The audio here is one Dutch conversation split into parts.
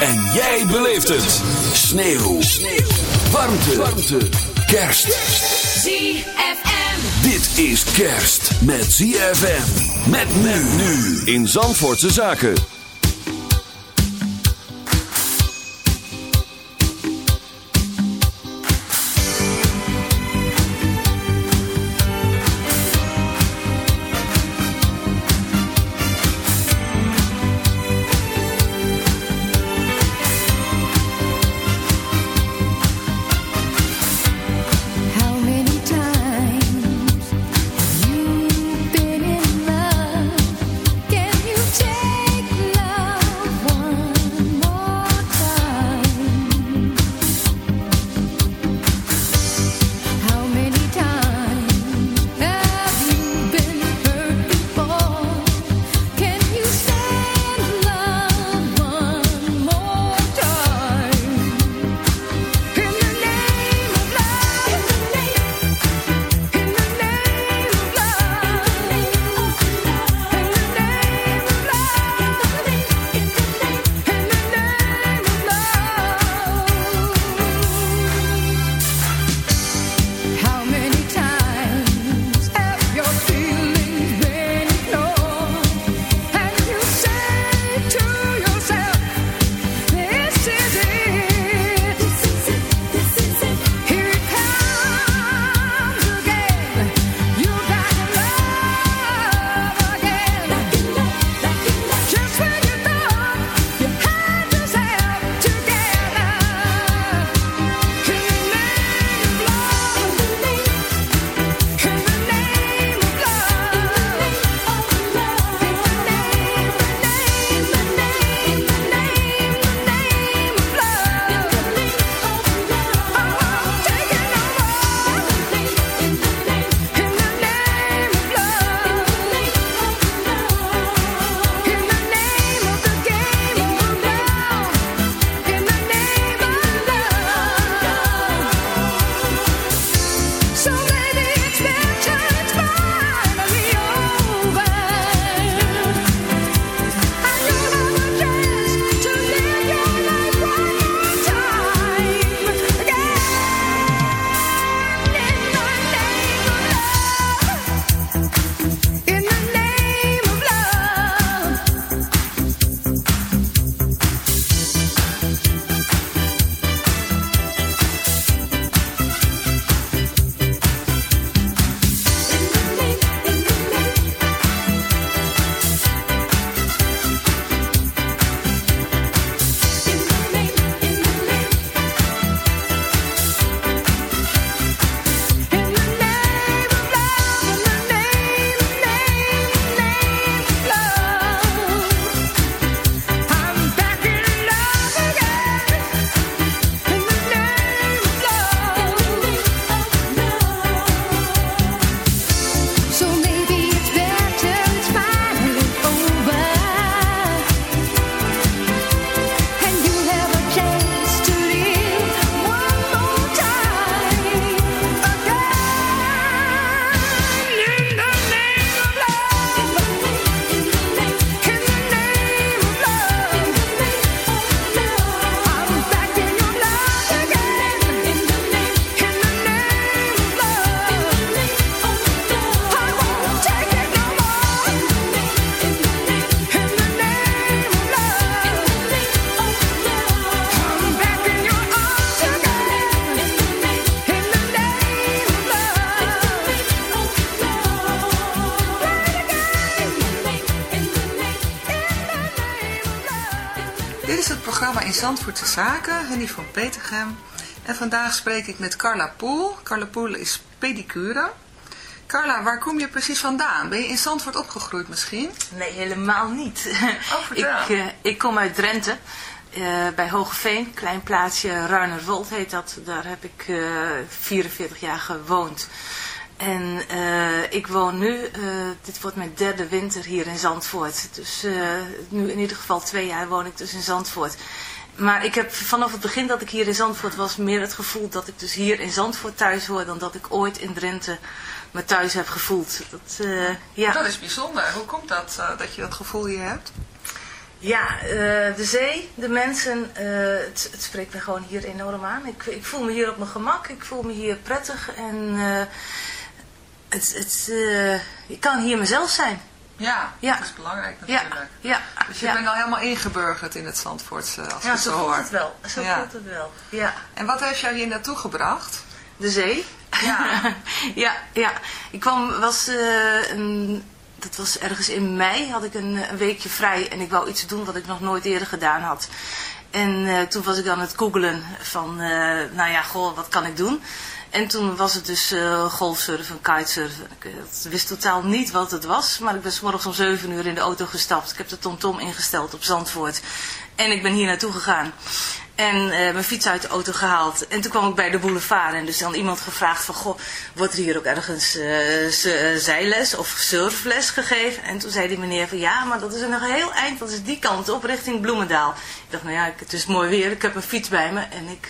En jij beleeft het. Sneeuw. Sneeuw. Warmte. Warmte. Kerst. ZFM. Dit is kerst met ZFM. Met men nu. In Zandvoortse Zaken. Zandvoortse Zaken, Henny van Petergem. En vandaag spreek ik met Carla Poel. Carla Poel is pedicure. Carla, waar kom je precies vandaan? Ben je in Zandvoort opgegroeid misschien? Nee, helemaal niet. Oh, ik, eh, ik kom uit Drenthe, eh, bij Hogeveen, klein plaatsje, Ruinerwold heet dat. Daar heb ik eh, 44 jaar gewoond. En eh, ik woon nu, eh, dit wordt mijn derde winter hier in Zandvoort. Dus eh, nu in ieder geval twee jaar woon ik dus in Zandvoort. Maar ik heb vanaf het begin dat ik hier in Zandvoort was meer het gevoel dat ik dus hier in Zandvoort thuis hoor dan dat ik ooit in Drenthe me thuis heb gevoeld. Dat, eh, ja. Dat is bijzonder. Hoe komt dat, eh, dat je dat gevoel hier hebt? Ja, eh, de zee, de mensen, het, het spreekt me gewoon hier enorm aan. Ik, ik voel me hier op mijn gemak, ik voel me hier prettig en het, het, ik kan hier mezelf zijn. Ja, Ja. dat is belangrijk Ja, natuurlijk. ja, Dus je ja. bent al helemaal ingeburgerd in het Zandvoortse, als ja ik zo zo voelt hoor. het wel. Zo Ja. voelt het wel. Ja. En wat heeft jou hier naartoe gebracht? De zee. Ja. ja, ja. Ik kwam, was, eh, een, dat was ergens in mei, had ik een, een weekje vrij en ik wou iets doen wat ik nog nooit eerder gedaan had. En eh, toen was ik aan het googelen van, eh, nou ja, goh, wat kan ik doen? En toen was het dus eh, golfsurfen, kitesurfen. Ik eh, wist totaal niet wat het was, maar ik ben 's morgens om 7 uur in de auto gestapt. Ik heb de TomTom ingesteld op Zandvoort. En ik ben hier naartoe gegaan. En eh, mijn fiets uit de auto gehaald. En toen kwam ik bij de boulevard. En dus dan iemand gevraagd van... Goh, wordt er hier ook ergens eh, zijles of surfles gegeven? En toen zei die meneer van... Ja, maar dat is nog een heel eind. Dat is die kant op, richting Bloemendaal. Ik dacht, nou ja, het is mooi weer. Ik heb een fiets bij me. En ik,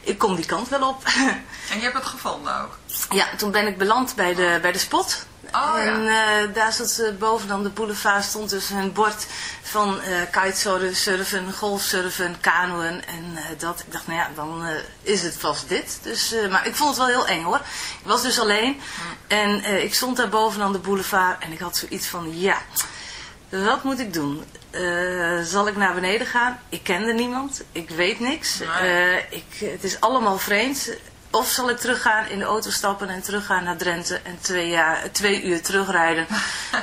ik kom die kant wel op. En je hebt het gevonden ook? ja, toen ben ik beland bij de, bij de spot. Oh, ja. en eh, daar zat eh, bovenaan de boulevard stond dus een bord van eh kitesurfen, golfsurfen, kanoën en eh, dat. Ik dacht, nou ja, dan is het vast dit. Dus, maar ik vond het wel heel eng hoor. Ik was dus alleen en ik stond daar bovenaan de boulevard en ik had zoiets van, ja, wat moet ik doen? Zal ik naar beneden gaan? Ik kende niemand, ik weet niks. Nee. Ik, het is allemaal vreemd. Of zal ik teruggaan, in de auto stappen en teruggaan naar Drenthe en twee, jaar, twee uur terugrijden.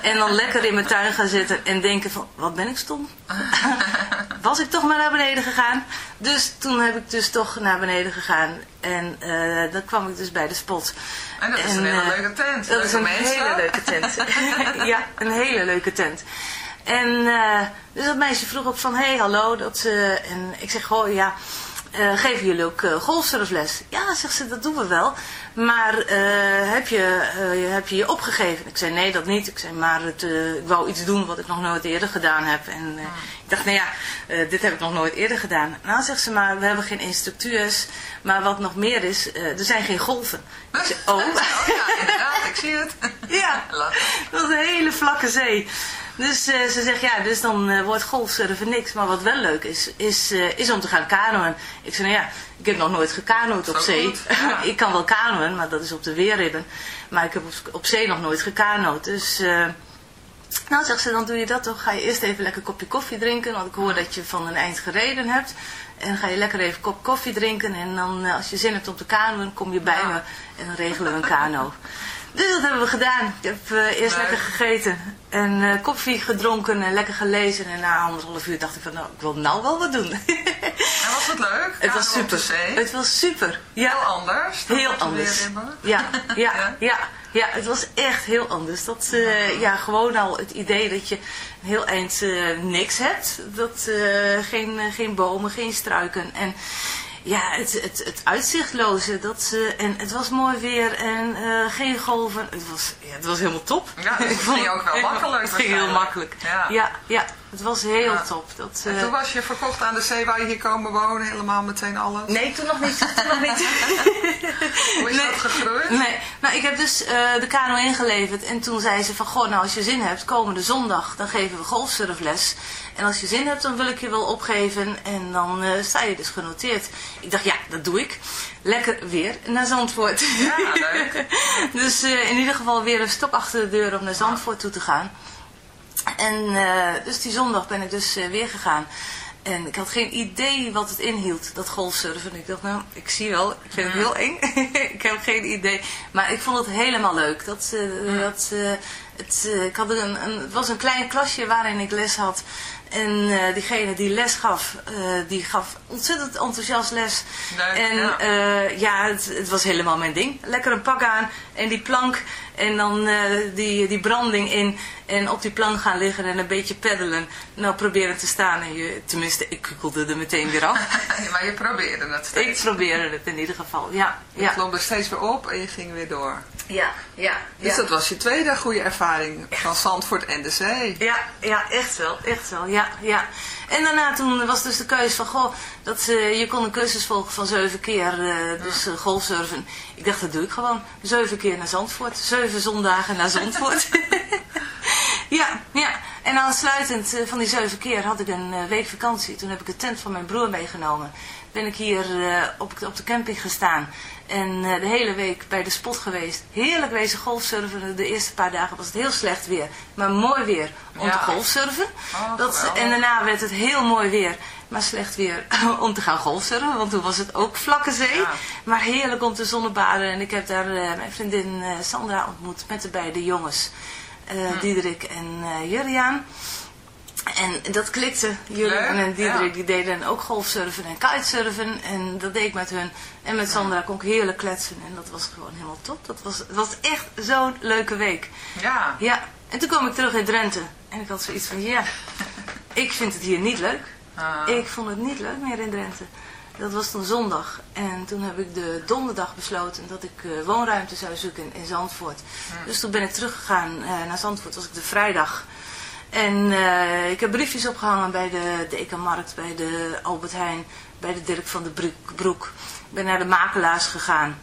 En dan lekker in mijn tuin gaan zitten en denken van, wat ben ik stom? Was ik toch maar naar beneden gegaan? Dus toen heb ik dus toch naar beneden gegaan. En eh, dan kwam ik dus bij de spot. En dat is een hele eh, leuke tent. Dat is een mensen. hele leuke tent. ja, een hele leuke tent. En eh, dus dat meisje vroeg ook van, hé, hey, hallo. Dat, en ik zeg, oh ja, eh, geven jullie ook eh, golfsurfles? Ja, zegt ze, dat doen we wel. Maar eh, heb, je, heb je je opgegeven? Ik zei, nee, dat niet. Ik zei, maar het, ik wou iets doen wat ik nog nooit eerder gedaan heb. En eh, ik dacht, nou ja, dit heb ik nog nooit eerder gedaan. Nou, zegt ze, maar we hebben geen instructeurs. Maar wat nog meer is, er zijn geen golven. Ik zei, oh. Oh ja, inderdaad, ik zie het. Ja, dat is een hele vlakke zee. Dus eh, ze zegt, ja, dus dan eh, wordt golfsurfen niks. Maar wat wel leuk is, is, eh, is om te gaan kanoën. Ik zei, nou ja, ik heb nog nooit gekanoed op zee. goed, ja. ik kan wel kanoën, maar dat is op de weerribben. Maar ik heb op, op zee nog nooit gekanoed. Dus, nou zegt ze, dan doe je dat toch. Ga je eerst even lekker een kopje koffie drinken. Want ik hoor dat je van een eind gereden hebt. En dan ga je lekker even een kop koffie drinken. En dan, als je zin hebt om te kanoën, kom je bij Ja. me. En dan regelen we een kano. Dus dat hebben we gedaan. Ik heb eh, eerst lekker gegeten. En eh, koffie gedronken en lekker gelezen. En na anderhalf uur dacht ik van, nou, ik wil nou wel wat doen. En was het leuk? het was super. Het was super. Ja. Heel anders. Heel anders. Ja, ja, Ja? ja, ja, het was echt heel anders. Dat, eh, ja, gewoon al het idee dat je een heel eind niks hebt. Dat, geen, geen bomen, geen struiken. En ja, het, het, het uitzichtloze. Dat, eh, en het was mooi weer en eh, geen golven. Het was, ja, het was helemaal top. Ja, dus Ik het vond ging ook wel makkelijk Het ging heel makkelijk. Ja. ja, ja, het was heel Ja. top. Dat, En eh, toen was je verkocht aan de zee, waar je hier komen wonen, helemaal meteen alles. Nee, toen nog niet. Toen nog niet. Hoe is Nee. dat gegroeid? Nee, nou ik heb dus eh, de kano ingeleverd en toen zei ze van, goh, nou als je zin hebt, komende zondag, dan geven we golfsurfles. En als je zin hebt, dan wil ik je wel opgeven en dan eh, sta je dus genoteerd. Ik dacht, ja, dat doe ik. Lekker weer naar Zandvoort. Ja, leuk. dus in ieder geval weer een stok achter de deur om naar Zandvoort toe te gaan. En eh, dus die zondag ben ik dus eh, weer gegaan. En ik had geen idee wat het inhield, dat golfsurfen. Ik dacht, nou, ik zie wel, ik vind het heel eng. ik heb geen idee. Maar ik vond het helemaal leuk. Dat, eh, dat, het, eh, ik had een, een, het was een klein klasje waarin ik les had. En eh, diegene die les gaf, eh, die gaf ontzettend enthousiast les. Leuk, en ja. ja, het, het was helemaal mijn ding. Lekker een pak aan en die plank en dan die, die branding in. En op die plank gaan liggen en een beetje peddelen. Nou, proberen te staan. En je, tenminste, ik kukkelde er meteen weer af. maar je probeerde het steeds. ik probeerde het in ieder geval, ja. Je Ja, klom er steeds weer op en je ging weer door. ja, ja. Dus ja. dat was je tweede goede ervaring van Zandvoort en de zee. Ja, ja, echt wel, echt wel, ja, ja. En daarna toen was dus de keuze van, goh, dat, je kon een cursus volgen van zeven keer, eh, dus eh, golfsurfen. Ik dacht, dat doe ik gewoon. Zeven keer naar Zandvoort, zeven zondagen naar Zandvoort. Ja, ja. En aansluitend eh, van die zeven keer had ik een week vakantie. Toen heb ik de tent van mijn broer meegenomen. Ben ik hier op, op de camping gestaan. En eh, de hele week bij de spot geweest. Heerlijk wezen golfsurfen. De eerste paar dagen was het heel slecht weer. Maar mooi weer om Ja. te golfsurfen. Oh, Dat, en daarna werd het heel mooi weer. Maar slecht weer om te gaan golfsurfen. Want toen was het ook vlakke zee. Ja. Maar heerlijk om te zonnebaden. En ik heb daar eh, mijn vriendin eh, Sandra ontmoet. Met de beide jongens. eh Diederik en Juriaan. En dat klikte. Leuk, en Diederik ja. die deden ook golfsurfen en kitesurfen. En dat deed ik met hun. En met Sandra kon ik heerlijk kletsen. En dat was gewoon helemaal top. Dat was, het was echt zo'n leuke week. Ja. Ja, en toen kwam ik terug in Drenthe. En ik had zoiets van, ja, ik vind het hier niet leuk. Ah. Ik vond het niet leuk meer in Drenthe. Dat was toen zondag. En toen heb ik de donderdag besloten dat ik eh, woonruimte zou zoeken in, Zandvoort. Dus toen ben ik teruggegaan eh, naar Zandvoort. was ik de vrijdag. En eh, ik heb briefjes opgehangen bij de Dekenmarkt, bij de Albert Heijn, bij de Dirk van de Broek-. Ik ben naar de makelaars gegaan.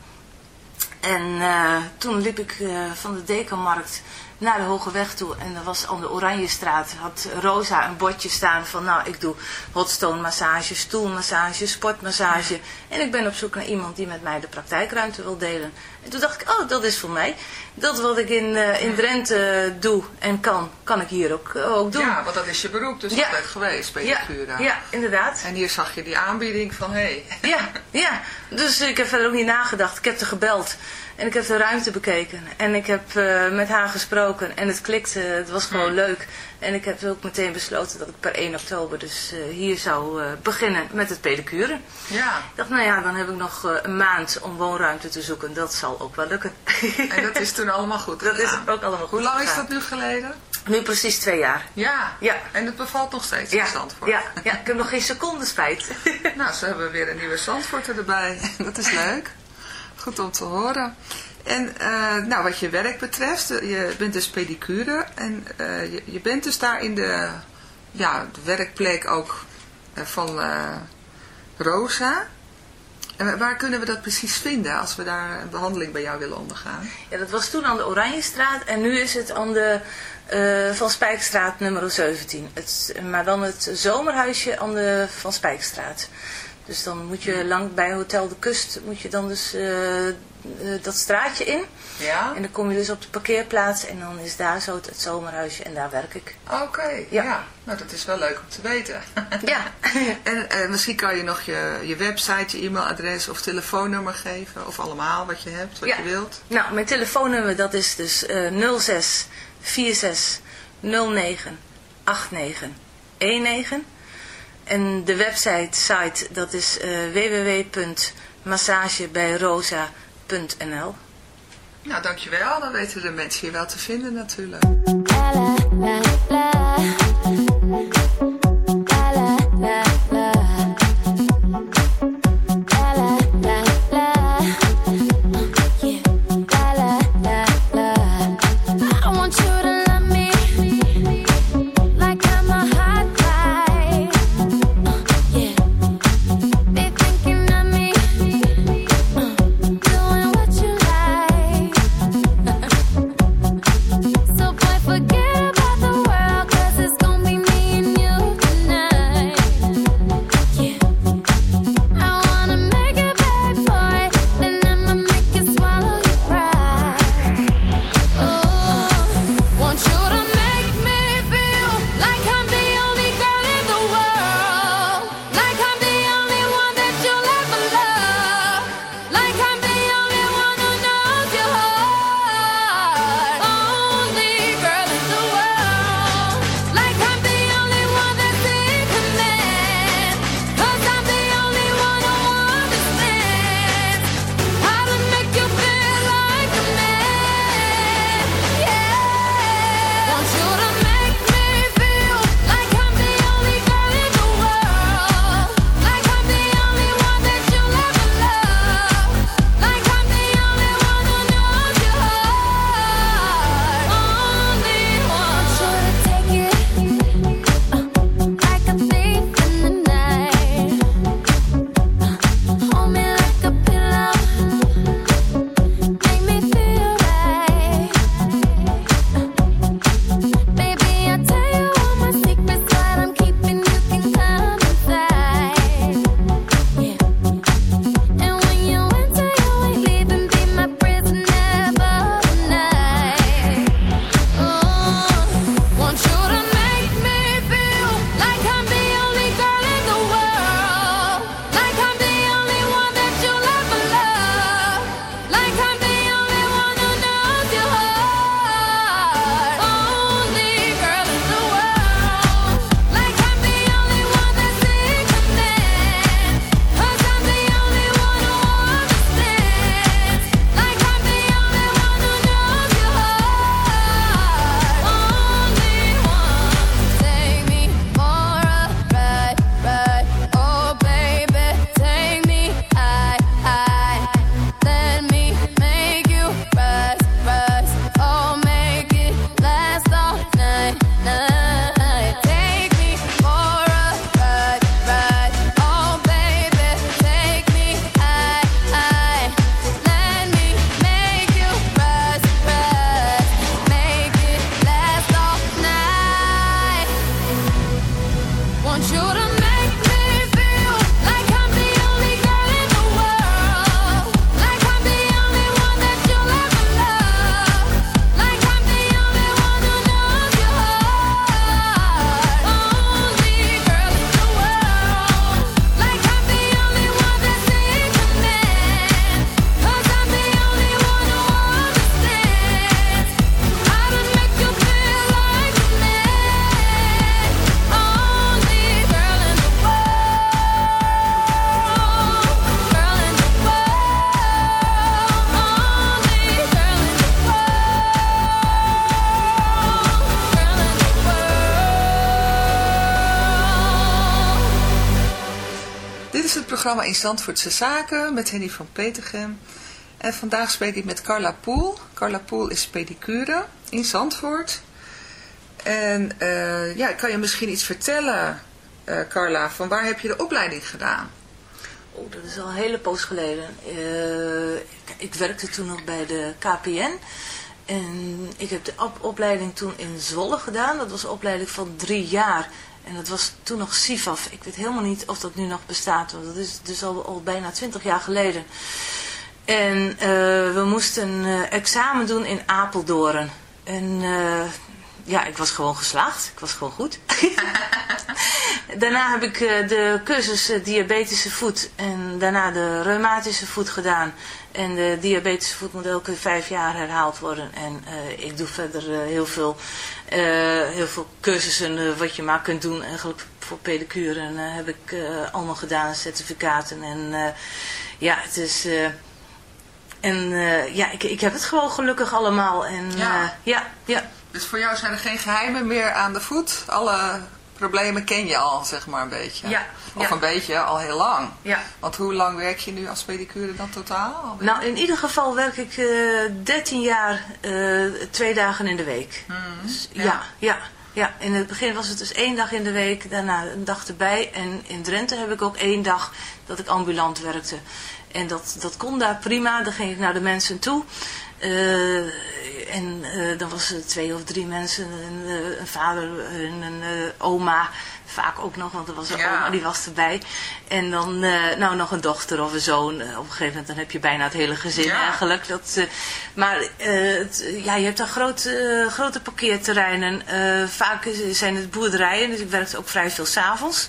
En eh, toen liep ik eh, van de Dekenmarkt naar de Hoge Weg toe. En er was aan de Oranjestraat, had Rosa een bordje staan van... nou, ik doe hotstone massage, stoelmassage, sportmassage. En ik ben op zoek naar iemand die met mij de praktijkruimte wil delen. En toen dacht ik, oh, dat is voor mij. Dat wat ik in, eh, in Drenthe doe en kan, kan ik hier ook, eh, ook doen. Ja, want dat is je beroep dus Ja. altijd geweest, ja, pedicure. ja, inderdaad. En hier zag je die aanbieding van, hé, hey, Ja, ja. Dus ik heb verder ook niet nagedacht. Ik heb er gebeld. En ik heb de ruimte bekeken. En ik heb eh, met haar gesproken. En het klikte. Het was gewoon leuk. En ik heb ook meteen besloten dat ik per 1 oktober dus eh, hier zou eh, beginnen met het pedicure. ja. Ik dacht, nou ja, dan heb ik nog een maand om woonruimte te zoeken. Dat zal ook wel lukken. En dat is toen allemaal goed dat is ook allemaal goed Hoe lang is dat nu geleden? Nu precies twee jaar. Ja. Ja. En het bevalt nog steeds Ja, in Zandvoort. ja, ja, ik heb nog geen seconde spijt. Nou, ze hebben weer een nieuwe Zandvoorter erbij. Dat is leuk. Goed om te horen. En eh, nou, wat je werk betreft, eh, je bent dus pedicure. En eh, je, je bent dus daar in de, ja, de werkplek ook van Rosa. En waar kunnen we dat precies vinden als we daar een behandeling bij jou willen ondergaan? Ja, dat was toen aan de Oranjestraat en nu is het aan de Van Spijkstraat nummer 17. Het, maar dan het zomerhuisje aan de Van Spijkstraat. Dus dan moet je lang bij Hotel de Kust, moet je dan dus eh, eh, dat straatje in. Ja? En dan kom je dus op de parkeerplaats en dan is daar zo het, het zomerhuisje en daar werk ik. Oké, ja. Ja. Nou, dat is wel leuk om te weten. Ja, En eh, misschien kan je nog je, je website, je e-mailadres of telefoonnummer geven. Of allemaal wat je hebt, wat Ja. je wilt. nou mijn telefoonnummer dat is dus eh 06 46 09 89 19. En de website site dat is eh www.massagebijrosa.nl Nou, dankjewel. Dan weten de mensen je wel te vinden natuurlijk. La la la la. La programma in Zandvoortse Zaken met Henny van Petergem. En vandaag spreek ik met Carla Poel. Carla Poel is pedicure in Zandvoort. En eh, ja, kan je misschien iets vertellen, eh, Carla, van waar heb je de opleiding gedaan? Oh, dat is al een hele poos geleden. Eh, ik, werkte toen nog bij de KPN. En ik heb de op- opleiding toen in Zwolle gedaan. Dat was een opleiding van drie jaar. En dat was toen nog SIFAF. Ik weet helemaal niet of dat nu nog bestaat. Want dat is dus al, bijna twintig jaar geleden. En eh, we moesten een eh, examen doen in Apeldoorn. En eh, ja, ik was gewoon geslaagd. Ik was gewoon goed. daarna heb ik de cursus diabetische voet en daarna de reumatische voet gedaan. En de diabetische voet moet elke vijf jaar herhaald worden. En ik doe verder heel, veel, heel veel cursussen eh, wat je maar kunt doen. Eigenlijk voor pedicure en, eh, heb ik eh, allemaal gedaan, certificaten. En eh, ja, het is... eh, en eh, ja, ik, ik heb het gewoon gelukkig allemaal. En ja, ja, ja. Dus voor jou zijn er geen geheimen meer aan de voet? Alle problemen ken je al, zeg maar, een beetje? Ja, Of ja. een beetje, al heel lang? ja. Want hoe lang werk je nu als pedicure dan totaal? Nou, in ieder geval werk ik eh 13 jaar eh, twee dagen in de week. Dus, ja. ja. ja, ja, In het begin was het dus één dag in de week, daarna een dag erbij. En in Drenthe heb ik ook één dag dat ik ambulant werkte. En dat, dat kon daar prima, dan ging ik naar de mensen toe. Eh, en eh, dan was er twee of drie mensen, een, eh, een vader en een oma, vaak ook nog, want er was een Ja. oma die was erbij. En dan nou nog een dochter of een zoon. Op een gegeven moment dan heb je bijna het hele gezin Ja. eigenlijk. Dat, maar het, ja, je hebt daar grote, eh, grote parkeerterreinen. Vaak zijn het boerderijen, dus ik werkte ook vrij veel s'avonds.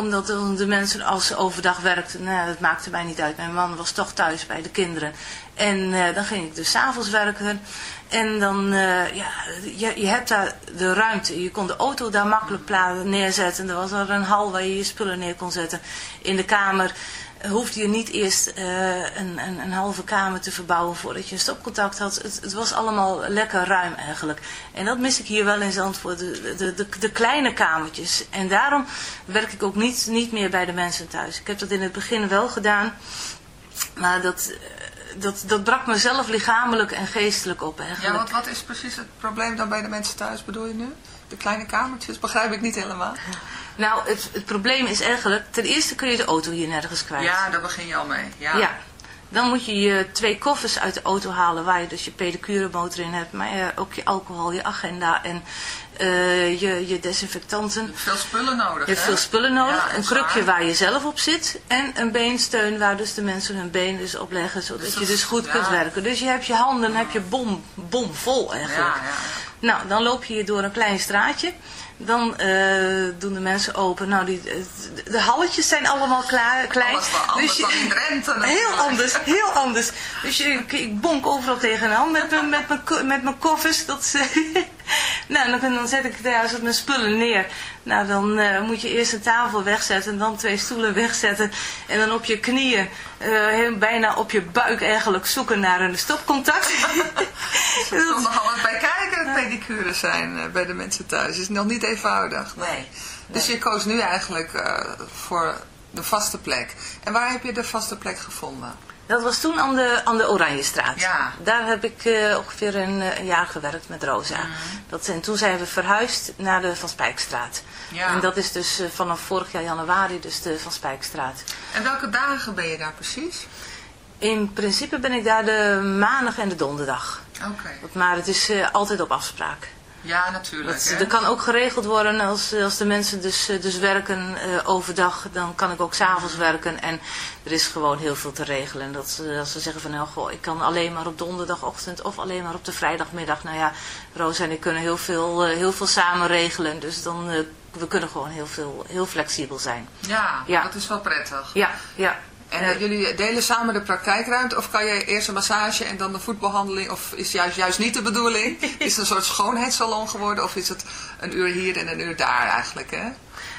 Omdat de mensen als ze overdag werkten, nou, dat maakte mij niet uit. Mijn man was toch thuis bij de kinderen. En eh, dan ging ik dus s'avonds werken. En dan, eh, ja, je, je hebt daar de ruimte. Je kon de auto daar makkelijk neerzetten. Er was er een hal waar je je spullen neer kon zetten. In de kamer hoefde je niet eerst eh, een, een, een halve kamer te verbouwen voordat je een stopcontact had. Het, het was allemaal lekker ruim eigenlijk. En dat mis ik hier wel in Zandvoort, de, de, de, de kleine kamertjes. En daarom werk ik ook niet, niet meer bij de mensen thuis. Ik heb dat in het begin wel gedaan. Maar dat, eh, dat, dat brak mezelf lichamelijk en geestelijk op Ja, eigenlijk. want wat is precies het probleem dan bij de mensen thuis, bedoel je nu? De kleine kamertjes, begrijp ik niet helemaal. Nou, het, het probleem is eigenlijk, ten eerste kun je de auto hier nergens kwijt. Ja, daar begin je al mee. Ja. Ja. Dan moet je je twee koffers uit de auto halen waar je dus je pedicuremotor in hebt, maar eh, ook je alcohol, je agenda en eh, je, je desinfectanten. Veel spullen nodig, Je hebt veel spullen nodig, Ja, een krukje waar je zelf op zit en een beensteun waar dus de mensen hun been dus op leggen, zodat Dus je dus goed ja. kunt werken. Dus je hebt je handen heb je bom, bom vol eigenlijk. ja, ja. Nou, dan loop je hier door een klein straatje. Dan eh, doen de mensen open. Nou, die, de, de halletjes zijn allemaal klaar, klein. Alles wel anders dan in Drenthe Heel anders, heel anders. Dus je, ik, ik bonk overal tegenaan met mijn, met mijn, met mijn koffers. Dat, is, eh, nou, dan, dan zet ik daar mijn spullen neer. Nou, dan eh, moet je eerst een tafel wegzetten en dan twee stoelen wegzetten. En dan op je knieën, eh, bijna op je buik eigenlijk zoeken naar een stopcontact. Er komt nog alles bij kijken dat pedicure zijn eh, bij de mensen thuis. is nog niet eenvoudig. Nee. Dus je koos nu eigenlijk voor de vaste plek. En waar heb je de vaste plek gevonden? Dat was toen aan de, aan de Oranjestraat. Ja. Daar heb ik eh, ongeveer een, eh, een jaar gewerkt met Rosa. Mhm. dat, en toen zijn we verhuisd naar de Van Spijkstraat. Ja. En dat is dus eh, vanaf vorig jaar januari dus de Van Spijkstraat. En welke dagen ben je daar precies? In principe ben ik daar de maandag en de donderdag. Oké. Maar het is altijd op afspraak. Ja, natuurlijk. Dat, er kan ook geregeld worden als, als de mensen dus, eh, dus werken eh, overdag. Dan kan ik ook s'avonds werken. En er is gewoon heel veel te regelen. Dat als ze zeggen van nou goh, ik kan alleen maar op donderdagochtend of alleen maar op de vrijdagmiddag. Nou ja, Roos en ik kunnen heel veel, eh, heel veel samen regelen. Dus dan, we kunnen gewoon heel, veel, heel flexibel zijn. Ja, Ja. dat is wel prettig. Ja, ja. En eh, jullie delen samen de praktijkruimte of kan je eerst een massage en dan de voetbehandeling? Of is juist, juist niet de bedoeling? Is het een soort schoonheidssalon geworden of is het een uur hier en een uur daar eigenlijk? Hè?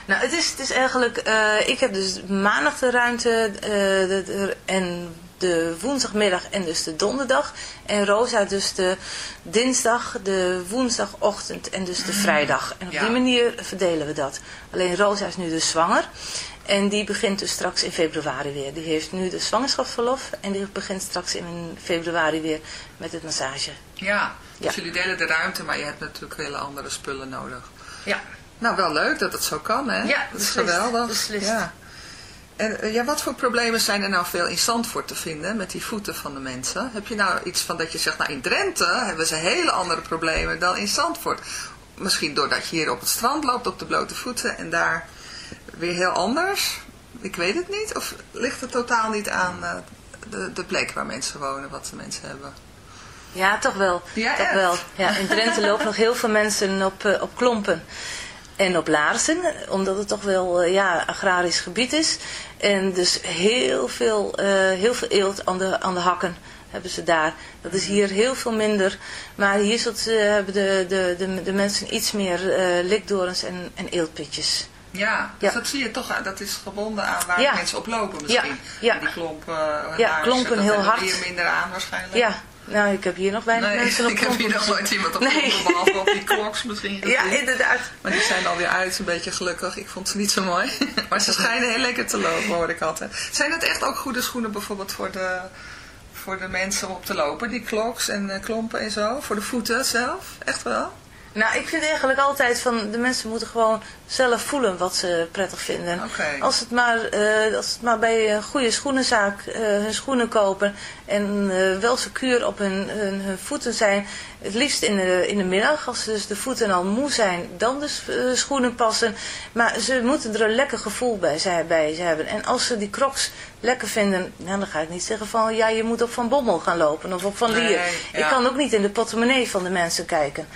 Nou, het is, het is eigenlijk... eh, ik heb dus maandag de ruimte eh, de, de- en de woensdagmiddag en dus de donderdag. En Rosa dus de dinsdag, de woensdagochtend en dus de vrijdag. En op Ja. die manier verdelen we dat. Alleen Rosa is nu dus zwanger. En die begint dus straks in februari weer. Die heeft nu de zwangerschapsverlof en die begint straks in februari weer met het massage. Ja, dus Ja. jullie delen de ruimte, maar je hebt natuurlijk hele andere spullen nodig. Ja. Nou, wel leuk dat het zo kan, hè? Ja, dat is beslist, geweldig. beslist. Ja. En eh, ja, wat voor problemen zijn er nou veel in Zandvoort te vinden met die voeten van de mensen? Heb je nou iets van dat je zegt, nou in Drenthe hebben ze hele andere problemen dan in Zandvoort? Misschien doordat je hier op het strand loopt op de blote voeten en daar weer heel anders? Ik weet het niet. Of ligt het totaal niet aan eh, de, de plek waar mensen wonen, wat de mensen hebben? Ja, toch wel. Ja, toch echt? wel. Ja, in Drenthe lopen nog heel veel mensen op, eh, op klompen en op laarzen, omdat het toch wel eh, ja, agrarisch gebied is. En dus heel veel, heel veel eelt aan de, aan de hakken hebben ze daar. Dat is hier heel veel minder. Maar hier zult, hebben de, de, de, de mensen iets meer likdorens en, en eeltpitjes. Ja, dus Ja. dat zie je toch, dat is gebonden aan waar Ja. mensen op lopen misschien. Ja. Die klompen, eh, Ja, klompen dat heel hard. hier minder aan waarschijnlijk. Ja, nou ik heb hier nog weinig Nee, mensen op ik heb hier klompen nog nooit iemand op Nee. klompen, behalve op die kloks misschien. Ja, inderdaad. Maar die zijn alweer uit, een beetje gelukkig. Ik vond ze niet zo mooi. Maar ze schijnen heel lekker te lopen, hoor ik altijd. Zijn het echt ook goede schoenen bijvoorbeeld voor de, voor de mensen om op te lopen? Die kloks en eh, klompen en zo? Voor de voeten zelf? Echt wel? Nou, ik vind eigenlijk altijd van de mensen moeten gewoon zelf voelen wat ze prettig vinden. Als, het maar, eh, als het maar bij een goede schoenenzaak eh, hun schoenen kopen en eh, wel secuur op hun, hun, hun voeten zijn. Het liefst in de, in de middag, als dus de voeten al moe zijn, dan dus eh, schoenen passen. Maar ze moeten er een lekker gevoel bij, zijn, bij ze hebben. En als ze die crocs lekker vinden, nou, dan ga ik niet zeggen van ja, je moet op Van Bommel gaan lopen of op Van Lier. Nee, Ik kan ook niet in de portemonnee van de mensen kijken.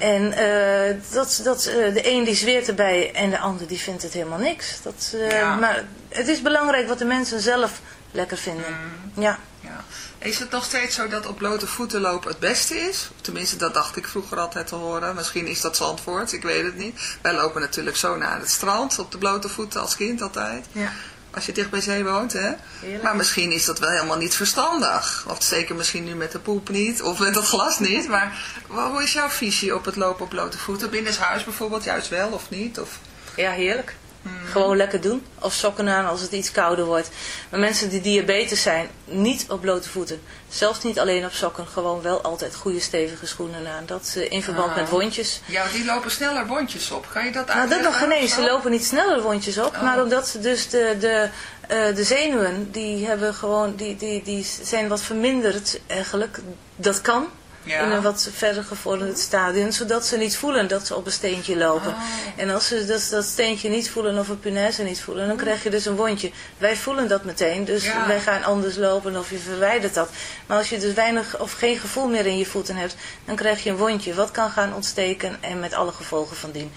En eh, dat, dat, eh, de een die zweert erbij en de ander die vindt het helemaal niks. Dat, eh, Ja. Maar het is belangrijk wat de mensen zelf lekker vinden. Ja. Ja. Is het nog steeds zo dat op blote voeten lopen het beste is? Tenminste, dat dacht ik vroeger altijd te horen. Misschien is dat Zandvoort, ik weet het niet. Wij lopen natuurlijk zo naar het strand op de blote voeten als kind altijd. ja. Als je dicht bij zee woont, hè? Heerlijk. Maar misschien is dat wel helemaal niet verstandig. Of zeker misschien nu met de poep niet, of met het glas niet. Maar hoe is jouw visie op het lopen op blote voeten? Binnenshuis bijvoorbeeld, juist wel of niet? Of... Ja, heerlijk. Hmm. Gewoon lekker doen. Of sokken aan als het iets kouder wordt. Maar mensen die diabetes zijn, niet op blote voeten. Zelfs niet alleen op sokken. Gewoon wel altijd goede stevige schoenen aan. Dat eh, in verband Ah. met wondjes. Ja, die lopen sneller wondjes op. Kan je dat Nou, dat nog geen eens. Ze lopen niet sneller wondjes op. Oh. Maar omdat ze dus de, de, eh, de zenuwen, die, hebben gewoon, die, die, die zijn wat verminderd eigenlijk. Dat kan. Ja. In een wat verder gevorderd stadium. Zodat ze niet voelen dat ze op een steentje lopen. Oh. En als ze dat, dat steentje niet voelen of een punaise niet voelen. Dan krijg je dus een wondje. Wij voelen dat meteen. Dus Ja. wij gaan anders lopen of je verwijdert dat. Maar als je dus weinig of geen gevoel meer in je voeten hebt. Dan krijg je een wondje. Wat kan gaan ontsteken. En met alle gevolgen van dien.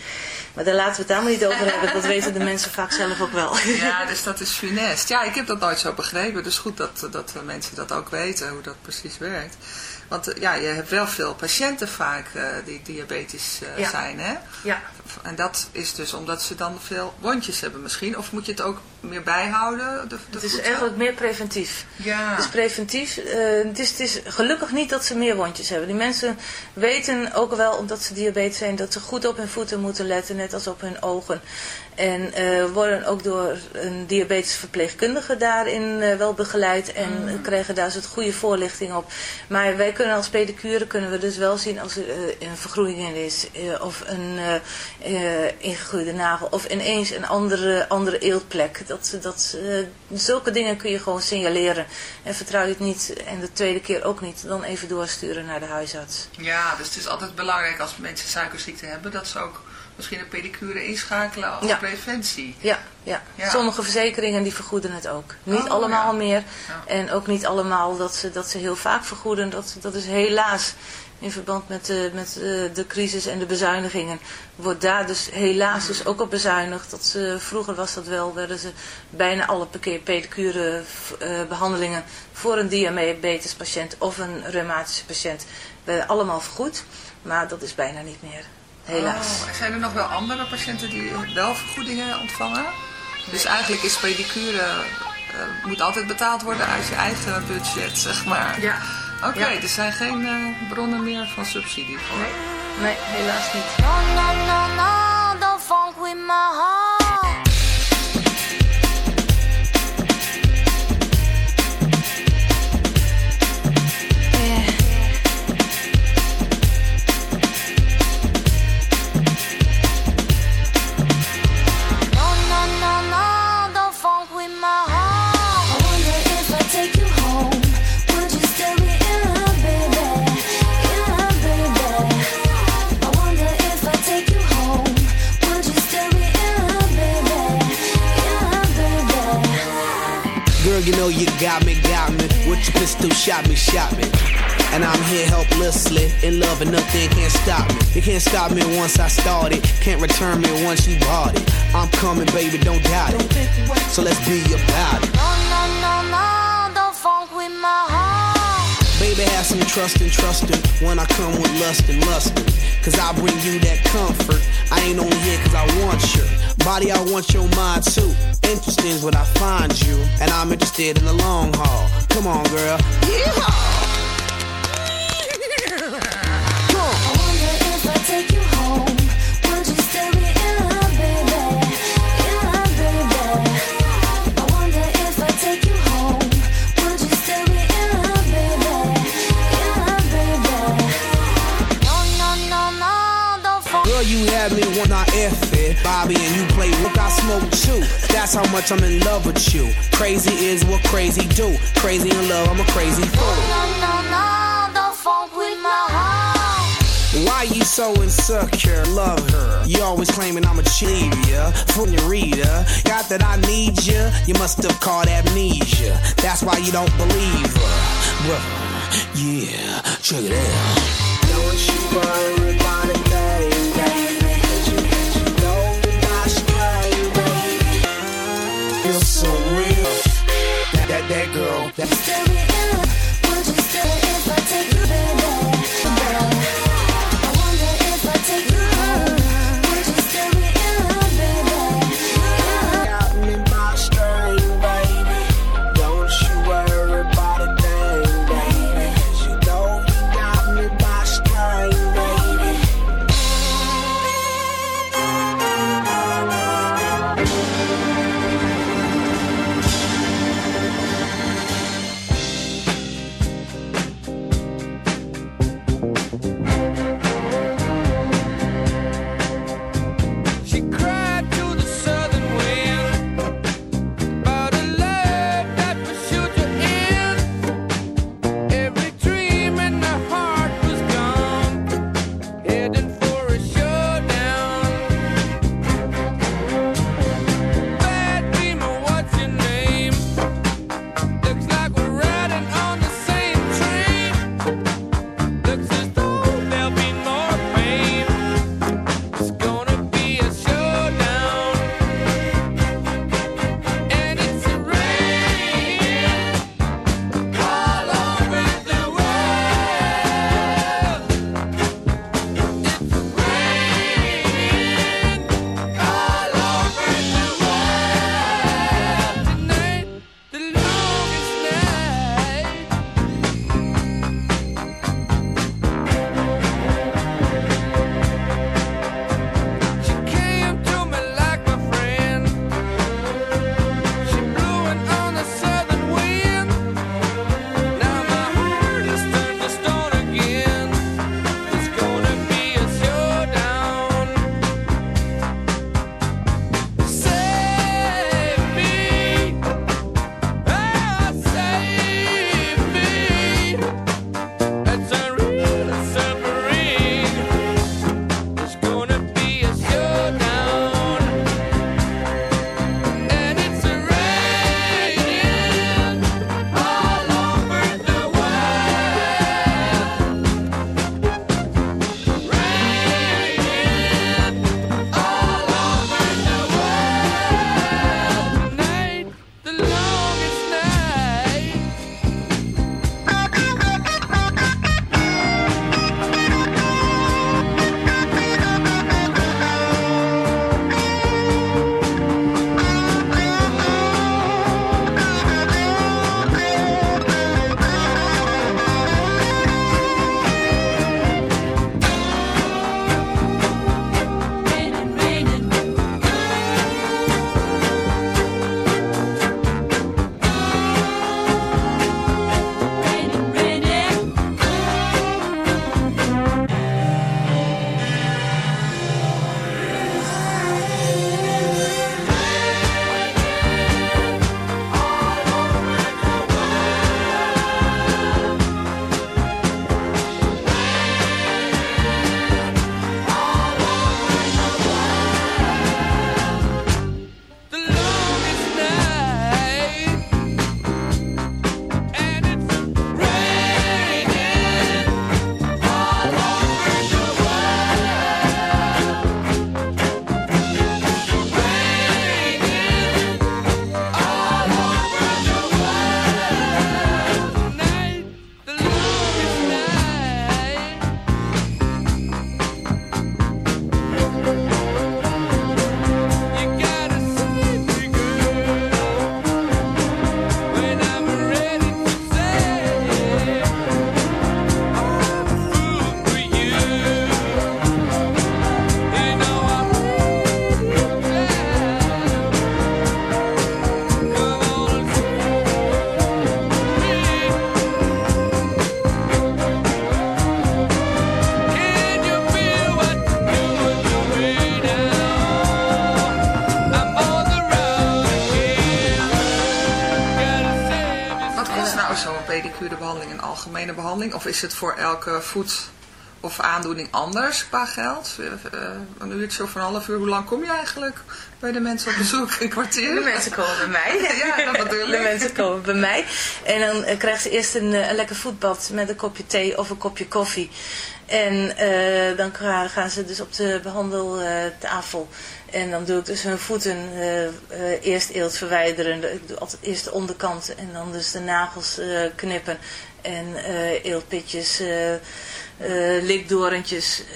Maar daar laten we het daar maar niet over hebben. Dat weten de mensen vaak zelf ook wel. Ja, dus dat is funest. Ja, ik heb dat nooit zo begrepen. Dus goed dat, dat mensen dat ook weten, hoe dat precies werkt. Want eh, ja, je hebt wel veel patiënten vaak eh, die diabetes eh, Ja. zijn, hè? Ja. En dat is dus omdat ze dan veel wondjes hebben misschien. Of moet je het ook meer bijhouden? De, de Het is eigenlijk meer preventief. Ja. Het is preventief. eh, het, is, het is gelukkig niet dat ze meer wondjes hebben. Die mensen weten ook wel, omdat ze diabetes zijn, dat ze goed op hun voeten moeten letten, net als op hun ogen. En eh, worden ook door een diabetes verpleegkundige daarin eh, wel begeleid en krijgen daar zo'n goede voorlichting op. Maar wij kunnen als pedicure kunnen we dus wel zien als er een vergroening in is of een ingegroeide nagel of ineens een andere, andere eeltplek. Dat, dat, eh, zulke dingen kun je gewoon signaleren. En vertrouw je het niet en de tweede keer ook niet, dan even doorsturen naar de huisarts. Ja, dus het is altijd belangrijk als mensen suikerziekte hebben, dat ze ook misschien een pedicure inschakelen als Ja. preventie. Ja, ja. Ja. sommige verzekeringen die vergoeden het ook. Niet Oh, allemaal ja. meer. En ook niet allemaal dat ze, dat ze heel vaak vergoeden. Dat, dat is helaas in verband met, de, met de, de crisis en de bezuinigingen. Wordt daar dus helaas dus ook op bezuinigd. Dat ze, vroeger was dat wel, werden ze bijna alle pedicure eh, behandelingen voor een diabetespatiënt of een reumatische patiënt werden allemaal vergoed. Maar dat is bijna niet meer. Helaas. Oh, zijn er nog wel andere patiënten die wel vergoedingen ontvangen? Dus eigenlijk is pedicure, eh, moet altijd betaald worden uit je eigen budget, zeg maar. Ja. Oké, Ja. er zijn geen eh, bronnen meer van subsidie voor. Nee, nee, helaas niet. No, no, no, no, don't funk with my heart. Girl, you know you got me, got me. With your pistol, shot me, shot me. And I'm here helplessly, in love and nothing can't stop me. You can't stop me once I started, can't return me once you bought it. I'm coming, baby, don't doubt it. So let's be about it. No, no, no, no, don't funk with my heart. Baby, have some trust and trust trusting when I come with lust and lusting. Cause I bring you that comfort. I ain't only here cause I want your body, I want your mind too. Interesting is what I find you, and I'm interested in the long haul. Come on, girl. Yeehaw! I wonder if I take you home. Would you still be in love, baby? In love, baby. I wonder if I take you home. Would you still be in love, baby? In love, baby. No, no, no, no, don't fall. Girl, you me when I F. Bobby and you play with I smoke too. That's how much I'm in love with you. Crazy is what crazy do. Crazy in love, I'm a crazy fool. No, no, no, don't funk with my heart. Why you so insecure? Love her. You always claiming I'm a cheater. From your reader. Got that I need you. You must have caught amnesia. That's why you don't believe her. Well, yeah, check it out. Don't you worry That, girl. That, het voor elke voet of aandoening anders qua geld? Eh, eh, een uurtje of een half uur, hoe lang kom je eigenlijk bij de mensen op bezoek? Een kwartier? De mensen komen bij mij. Ja, dat bedoel De mensen komen bij mij. En dan eh, krijgen ze eerst een, een lekker voetbad met een kopje thee of een kopje koffie. En dan ga- gaan ze dus op de behandeltafel. En dan doe ik dus hun voeten eerst eelt verwijderen. Ik doe altijd eerst de onderkant en dan dus de nagels knippen. En eh eeltpitjes, eh, eh, likdorentjes, eh,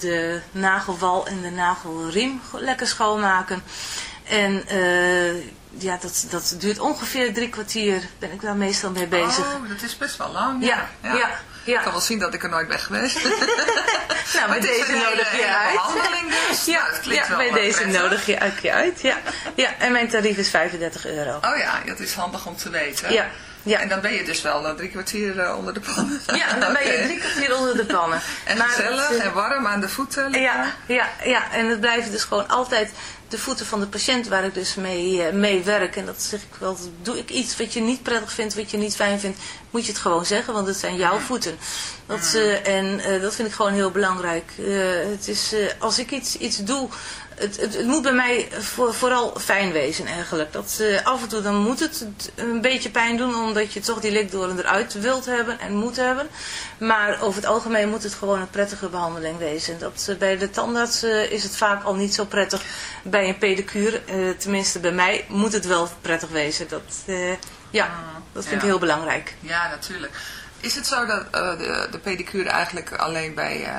de, nagelwal en de nagelriem lekker schoonmaken. En eh, ja, dat, dat duurt ongeveer drie kwartier. Ben ik daar meestal mee bezig. Oh, dat is best wel lang. Ja, ja, ja. Ik kan wel zien dat ik er nooit ben geweest. nou, bij deze nodig je uit. behandeling dus. Ja, Nou, ja bij eh, deze prettig. nodig je uit je uit. Ja. ja, en mijn tarief is 35 euro. Oh ja, dat is handig om te weten. Ja, ja. En dan ben je dus wel eh, drie kwartier eh, onder de pan. Ja, dan ben je drie kwartier onder de pannen. En Maar gezellig het, en warm aan de voeten. liggen. Ja, ja, ja, en het blijven dus gewoon altijd de voeten van de patiënt waar ik dus mee, eh, mee werk. En dat zeg ik wel, doe ik iets wat je niet prettig vindt, wat je niet fijn vindt, moet je het gewoon zeggen, want het zijn jouw voeten. Dat, en eh, dat vind ik gewoon heel belangrijk. Eh, het is, eh, als ik iets, iets doe, het, het, het moet bij mij voor, vooral fijn wezen eigenlijk. Dat, af en toe dan moet het een beetje pijn doen, omdat je toch die likdoren eruit wilt hebben en moet hebben. Maar over het algemeen moet het gewoon een prettige behandeling wezen. Dat, bij de tandarts is het vaak al niet zo prettig. Bij een pedicure, tenminste bij mij, moet het wel prettig wezen. Dat, ja, dat vind ik heel belangrijk. Ja, natuurlijk. Is het zo dat eh, de, de pedicure eigenlijk alleen bij, eh,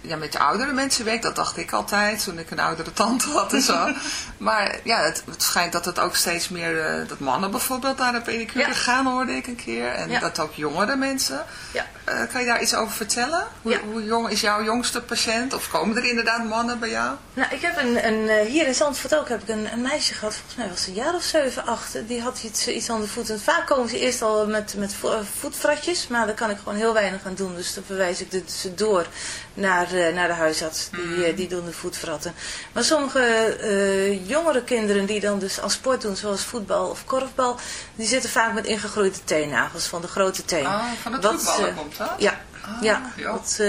ja, met de oudere mensen werkt? Dat dacht ik altijd toen ik een oudere tante had en zo. maar ja, het, het schijnt dat het ook steeds meer, eh, dat mannen bijvoorbeeld naar de pedicure Ja. gaan hoorde ik een keer. En Ja. dat ook jongere mensen. Ja. Eh, kan je daar iets over vertellen? Hoe, hoe jong is jouw jongste patiënt? Of komen er inderdaad mannen bij jou? Nou, ik heb een, een, eh, hier in Zandvoort ook heb ik een, een meisje gehad, volgens mij was ze een jaar of zeven, acht. Die had iets, iets aan de voeten. Vaak komen ze eerst al met, met vo- voetfratjes, maar daar kan ik gewoon heel weinig aan doen. Dus dan verwijs ik ze door naar, eh, naar de huisarts. Die, eh, die doen de voetfratten. Maar sommige eh, jongere kinderen die dan dus als sport doen, zoals voetbal of korfbal, die zitten vaak met ingegroeide teennagels van de grote teen. Ah, van het Wat, voetballen komt dat? Ja, Ah, ja. Dat,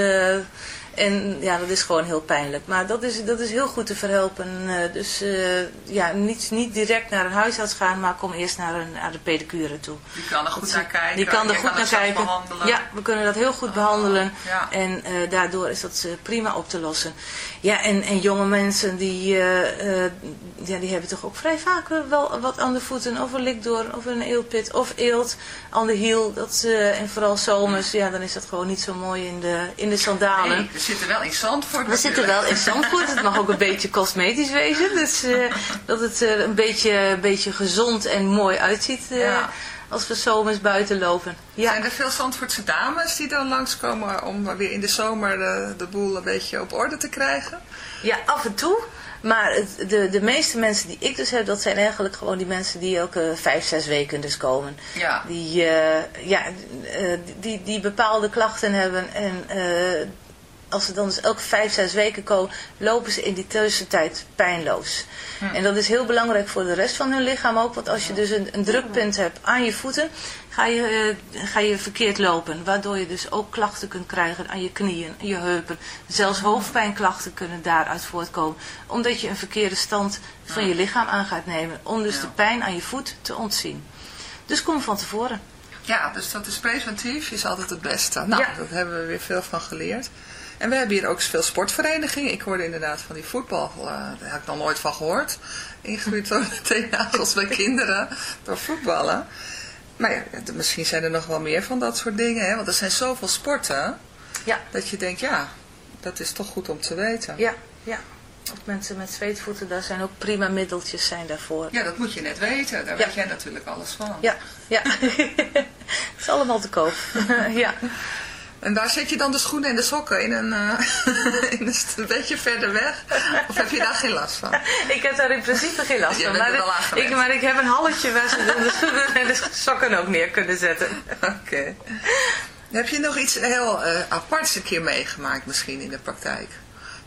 en ja, dat is gewoon heel pijnlijk. Maar dat is, dat is heel goed te verhelpen. Eh, dus eh, ja, niet, niet direct naar een huisarts gaan, maar kom eerst naar, een, naar de pedicure toe. Die kan er goed Dat naar kijken. Die kan er goed naar kijken. behandelen. Ja, we kunnen dat heel goed behandelen. ja. En eh, daardoor is dat prima op te lossen. Ja, en, en jonge mensen die, ja, die hebben toch ook vrij vaak wel wat aan de voeten. Of een likdoorn, of een eelpit, of eelt aan de hiel. Dat, en vooral zomers, ja, dan is dat gewoon niet zo mooi in de, in de sandalen. Nee, we zitten wel in Zandvoort We zitten wel in Zandvoort. Het mag ook een beetje cosmetisch wezen. Dus eh, dat het er een beetje, een beetje gezond en mooi uitziet eh, Ja. als we zomers buiten lopen. Ja. Zijn er veel Zandvoortse dames die dan langskomen om weer in de zomer de, de boel een beetje op orde te krijgen? ja, af en toe. Maar het, de, de meeste mensen die ik dus heb, dat zijn eigenlijk gewoon die mensen die elke vijf, zes weken dus komen. Ja. Die, ja, die, die bepaalde klachten hebben en als ze dan dus elke vijf, zes weken komen, lopen ze in die tussentijd pijnloos. En dat is heel belangrijk voor de rest van hun lichaam ook, want als je dus een, een drukpunt hebt aan je voeten, ga je, eh, ga je verkeerd lopen. Waardoor je dus ook klachten kunt krijgen aan je knieën, je heupen. Zelfs hoofdpijnklachten kunnen daaruit voortkomen, omdat je een verkeerde stand van je lichaam aan gaat nemen, om dus Ja. de pijn aan je voet te ontzien. Dus kom van tevoren. Ja, dus dat is preventief, is altijd het beste. Nou, Ja. daar hebben we weer veel van geleerd. En we hebben hier ook veel sportverenigingen. Ik hoorde inderdaad van die voetbal, eh, daar heb ik nog nooit van gehoord. Ingegroeid door teennagels bij kinderen, door voetballen. Maar ja, misschien zijn er nog wel meer van dat soort dingen, hè? want er zijn zoveel sporten, Ja. dat je denkt, ja, dat is toch goed om te weten. Ja, ja. Ook mensen met zweetvoeten, daar zijn ook prima middeltjes zijn daarvoor. Ja, dat moet je net weten, daar Ja. weet jij natuurlijk alles van. Ja, ja. Het is allemaal te koop. ja. En daar zet je dan de schoenen en de sokken in een, eh, in een, beetje verder weg? Of heb je daar geen last van? Ik heb daar in principe geen last van. Maar, ik, maar ik heb een halletje waar ze de schoenen en de sokken ook neer kunnen zetten. Oké. Heb je nog iets heel eh, aparts een keer meegemaakt misschien in de praktijk?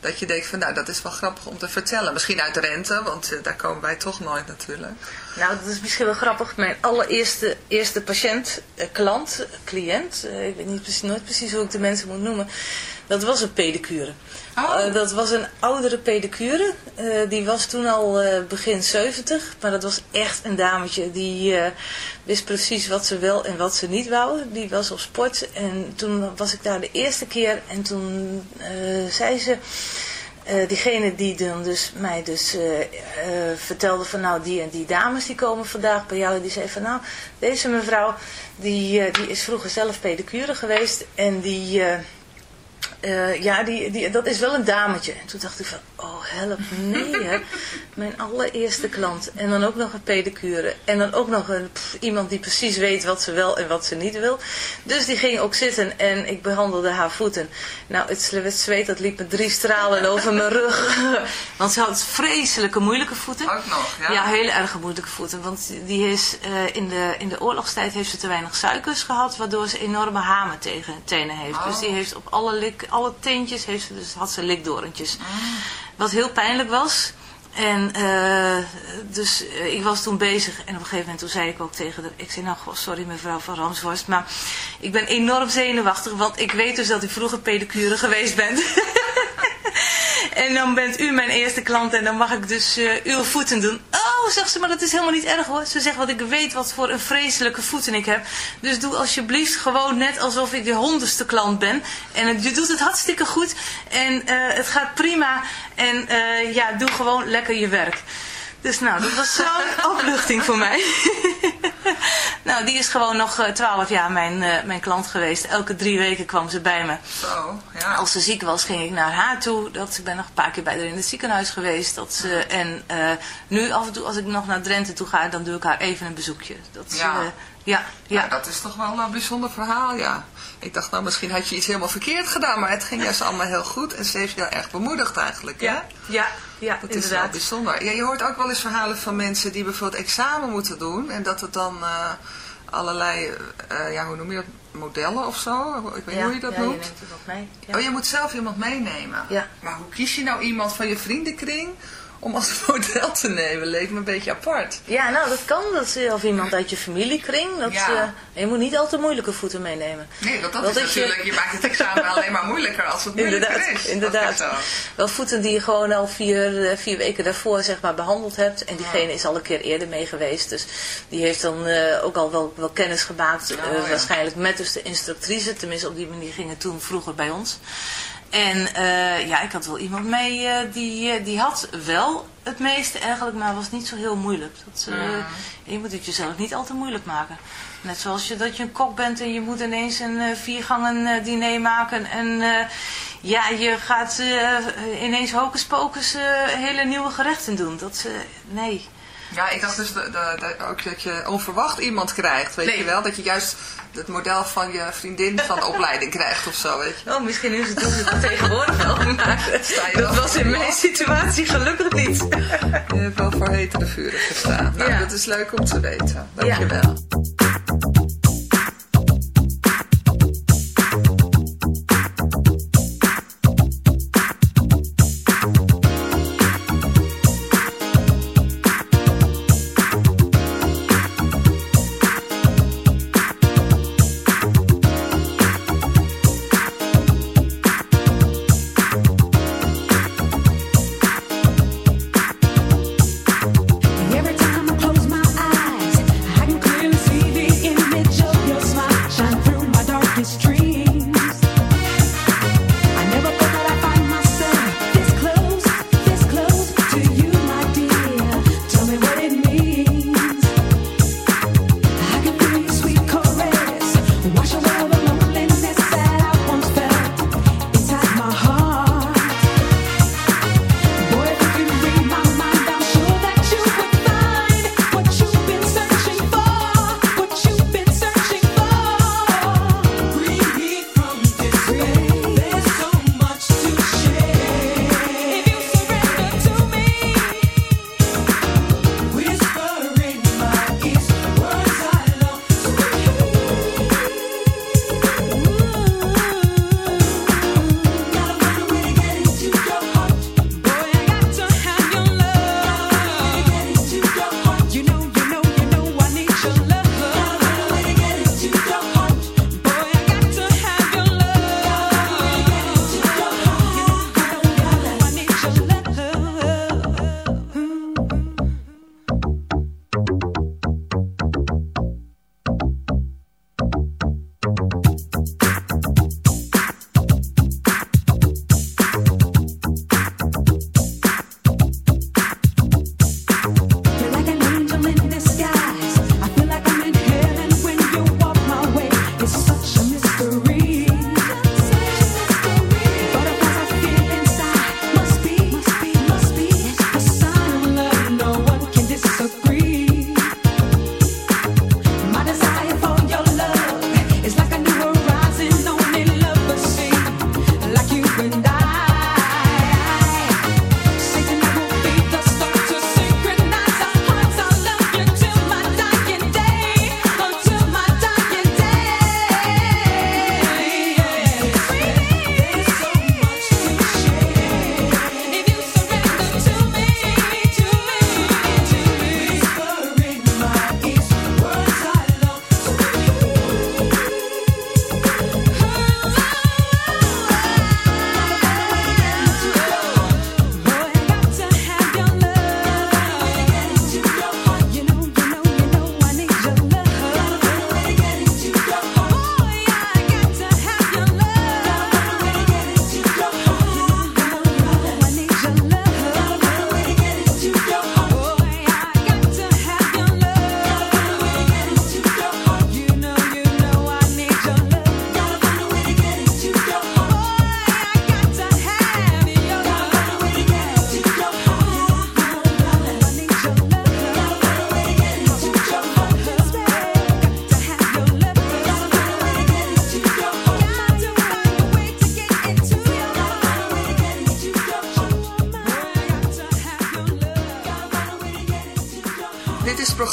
Dat je denkt van nou dat is wel grappig om te vertellen. Misschien uit rente, want eh, daar komen wij toch nooit natuurlijk. Nou, dat is misschien wel grappig. Mijn allereerste eerste patiënt, eh, klant, cliënt, eh, ik weet niet precies, nooit precies hoe ik de mensen moet noemen. Dat was een pedicure. Oh. Eh, dat was een oudere pedicure. Die was toen al begin 70. Maar dat was echt een dametje. Die wist precies wat ze wel en wat ze niet wou. Die was op sport. En toen was ik daar de eerste keer. En toen zei ze... eh, diegene die dan dus mij dus eh, eh, vertelde van nou die en die dames die komen vandaag bij jou. Die zei van nou deze mevrouw die, die is vroeger zelf pedicure geweest. En die... eh, ja, die, die, dat is wel een dametje. En toen dacht ik van, oh help, nee hè. Mijn allereerste klant. En dan ook nog een pedicure. En dan ook nog een, pff, iemand die precies weet wat ze wel en wat ze niet wil. Dus die ging ook zitten en ik behandelde haar voeten. Nou, het zwe- het zweet dat liep met drie stralen over mijn rug. Want ze had vreselijke moeilijke voeten. Ook nog, ja. Ja, hele erg moeilijke voeten. Want die is, eh, in, de, in de oorlogstijd heeft ze te weinig suikers gehad, waardoor ze enorme hamen tegen tenen heeft. Oh. Dus die heeft op alle, lik, alle teentjes heeft ze, dus had ze likdorentjes. Ah. Wat heel pijnlijk was. En eh, dus eh, ik was toen bezig en op een gegeven moment toen zei ik ook tegen haar, ik zei nou goh, sorry mevrouw van Ramsworst, maar ik ben enorm zenuwachtig, want ik weet dus dat u vroeger pedicure geweest bent. En dan bent u mijn eerste klant en dan mag ik dus eh, uw voeten doen. Oh, zegt ze, maar dat is helemaal niet erg hoor. Ze zegt, want ik weet wat voor een vreselijke voeten ik heb. Dus doe alsjeblieft gewoon net alsof ik de honderdste klant ben. En het- je doet het hartstikke goed en eh, het gaat prima. En eh, ja, doe gewoon lekker je werk. Dus nou, dat was zo'n opluchting voor mij. nou, die is gewoon nog eh, twaalf jaar mijn, eh, mijn klant geweest. Elke drie weken kwam ze bij me. Zo, ja. Als ze ziek was, ging ik naar haar toe. Dat, ik ben nog een paar keer bij haar in het ziekenhuis geweest. Dat ze, en eh, nu af en toe, als ik nog naar Drenthe toe ga, dan doe ik haar even een bezoekje. Dat, Ja. Ja, ja. Ja, dat is toch wel een bijzonder verhaal, ja. Ik dacht, nou, misschien had je iets helemaal verkeerd gedaan, maar het ging juist allemaal heel goed. En ze heeft jou echt bemoedigd eigenlijk, hè? ja, ja, ja, Dat is wel bijzonder. Ja, je hoort ook wel eens verhalen van mensen die bijvoorbeeld examen moeten doen. En dat het dan eh, allerlei, eh, ja, hoe noem je dat, modellen of zo? Ik weet niet ja, hoe je dat ja, noemt. je neemt mee. Ja. Oh, je moet zelf iemand meenemen. Ja. Maar hoe kies je nou iemand van je vriendenkring om als model te nemen? Leek me een beetje apart. Ja, nou dat kan. Dat is of iemand uit je familiekring. Dat, Ja. eh, je moet niet al te moeilijke voeten meenemen. Nee, want dat Want is dat je- natuurlijk, je... maakt het examen alleen maar moeilijker als het moeilijker Inderdaad, is. inderdaad. Dat is. Wel voeten die je gewoon al vier, eh, vier weken daarvoor zeg maar behandeld hebt. En diegene is al een keer eerder mee geweest. Dus die heeft dan eh, ook al wel, wel kennis gemaakt. eh, Oh, ja. Waarschijnlijk met dus de instructrice. Tenminste op die manier ging het toen vroeger bij ons. En eh, ja, ik had wel iemand mee eh, die, eh, die had wel het meeste eigenlijk, maar was niet zo heel moeilijk. Dat, Je moet het jezelf niet al te moeilijk maken. Net zoals je, dat je een kok bent en je moet ineens een viergangen diner maken. En ja, je gaat ineens hocus pocus hele nieuwe gerechten doen. Dat, nee. Ja, ik dacht dus de, de, de- ook dat je onverwacht iemand krijgt, weet Nee. je wel? Dat je juist het model van je vriendin van de opleiding krijgt of zo, weet je. Oh, misschien is het dat tegenwoordig wel. Maar dat was in mijn situatie gelukkig niet. Je hebt wel voor hetere vuren gestaan. Nou, Ja. dat is leuk om te weten. Dankjewel. Every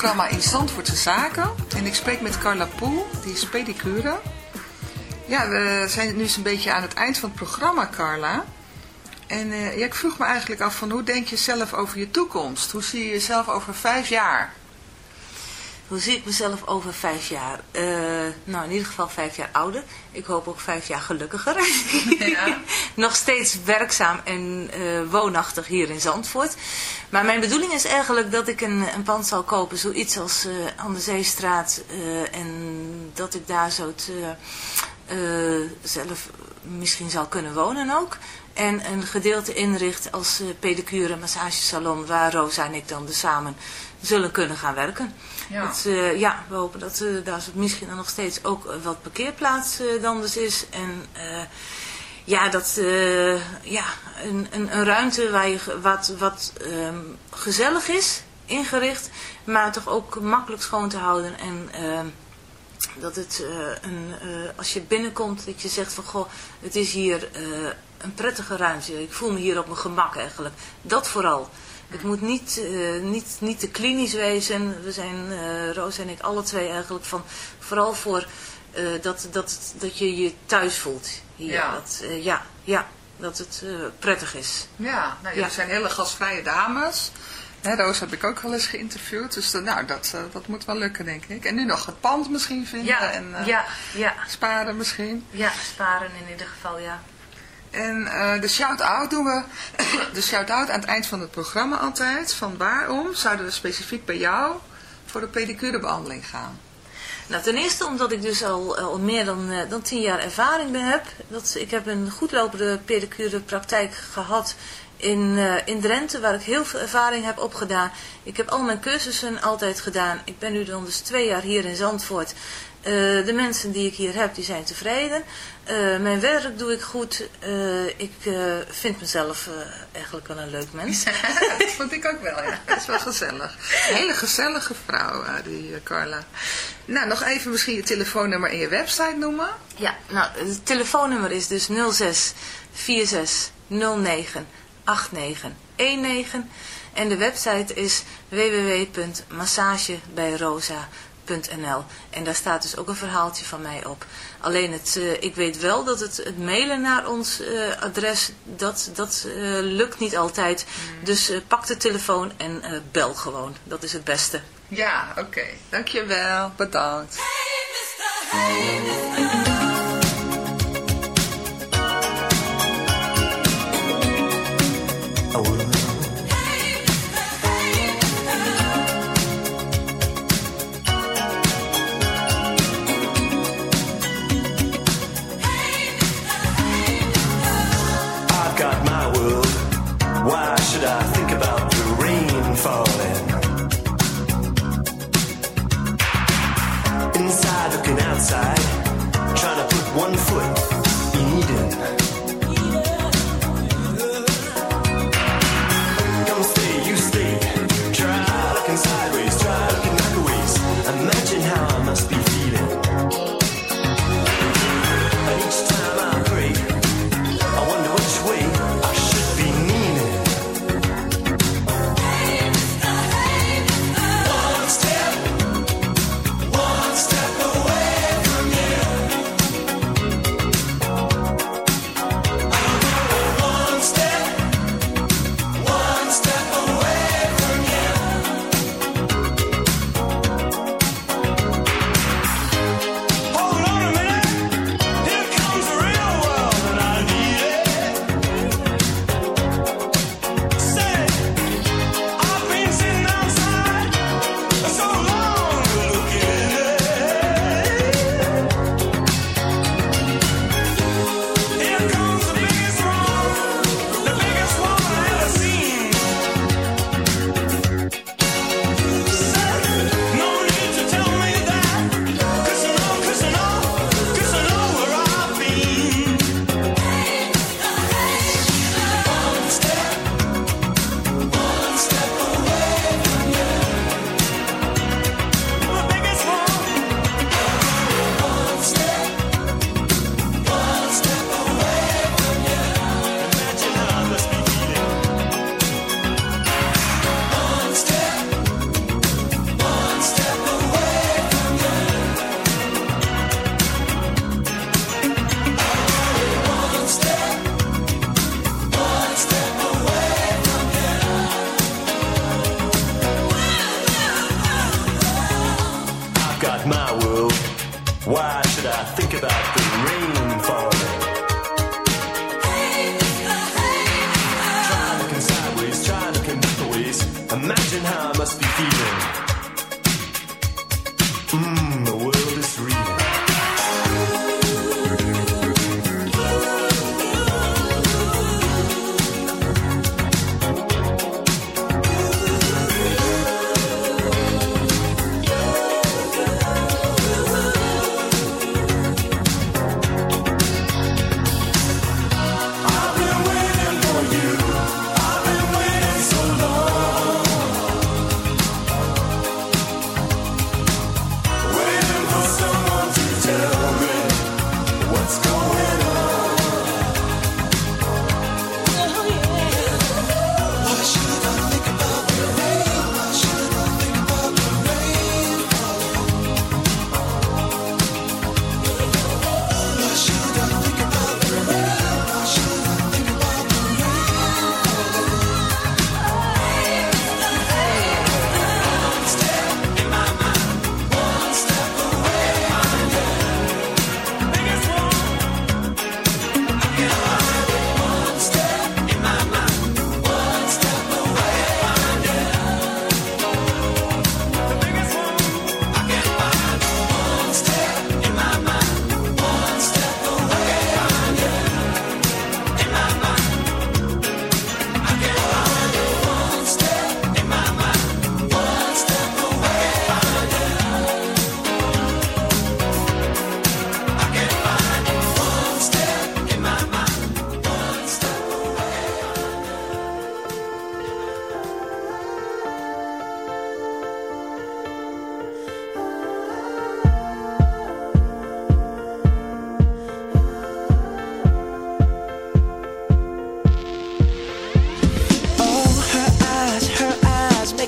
programma In Zandvoortse Zaken. En ik spreek met Carla Poel, die is pedicure. Ja, we zijn nu eens een beetje aan het eind van het programma, Carla. En uh, ja, ik vroeg me eigenlijk af van hoe denk je zelf over je toekomst? Hoe zie je jezelf over vijf jaar? Hoe zie ik mezelf over vijf jaar? Uh, nou, in ieder geval vijf jaar ouder. Ik hoop ook vijf jaar gelukkiger. Ja. Nog steeds werkzaam en uh, woonachtig hier in Zandvoort. Maar mijn bedoeling is eigenlijk dat ik een, een pand zal kopen. Zoiets als uh, aan de Zeestraat. en dat ik daar zo het, zelf misschien zal kunnen wonen ook. En een gedeelte inricht als pedicure massagesalon. Waar Rosa en ik dan dus samen zullen kunnen gaan werken. Ja. Dat, uh, ja, we hopen dat uh, daar misschien nog steeds ook wat parkeerplaats dan dus is. En ja, dat, ja een, een, een, ruimte waar je wat, wat um, gezellig is, ingericht, maar toch ook makkelijk schoon te houden. En ehm, dat het, een, als je binnenkomt, dat je zegt van, goh, het is hier een prettige ruimte. Ik voel me hier op mijn gemak eigenlijk. Dat vooral. Het moet niet, uh, niet, niet te klinisch wezen. We zijn, uh, Roos en ik, alle twee eigenlijk van, vooral voor uh, dat, dat, dat je je thuis voelt. Hier. Ja. Dat, ja, ja, dat het prettig is. Ja, nou, ja. zijn hele gastvrije dames. Hè, Roos heb ik ook wel eens geïnterviewd. Dus nou, dat, dat moet wel lukken, denk ik. En nu nog het pand misschien vinden. Ja, en, ja, ja. sparen misschien. Ja, sparen in ieder geval, ja. En uh, de shout-out doen we, de shout-out aan het eind van het programma altijd. Van waarom zouden we specifiek bij jou voor de pedicurebehandeling gaan? Nou, ten eerste omdat ik dus al, al meer dan, uh, dan tien jaar ervaring heb. Dat, ik heb een goedlopende pedicurepraktijk gehad in, in Drenthe, waar ik heel veel ervaring heb opgedaan. Ik heb al mijn cursussen altijd gedaan. Ik ben nu dan dus twee jaar hier in Zandvoort. Uh, de mensen die ik hier heb, die zijn tevreden. Uh, mijn werk doe ik goed. Uh, ik vind mezelf eigenlijk wel een leuk mens. dat vond ik ook wel, ja. Dat is wel gezellig. Een hele gezellige vrouw, die Carla. Nou, nog even misschien je telefoonnummer en je website noemen. Ja, nou, het telefoonnummer is dus 06 46 09 89 19. En de website is www.massagebijrosa.nl en daar staat dus ook een verhaaltje van mij op. Alleen het, uh, ik weet wel dat het, het mailen naar ons uh, adres, dat, dat uh, lukt niet altijd. Mm. Dus pak de telefoon en bel gewoon. Dat is het beste. Ja, oké. Okay. Dankjewel. Bedankt. Hey, mister, hey, mister. side.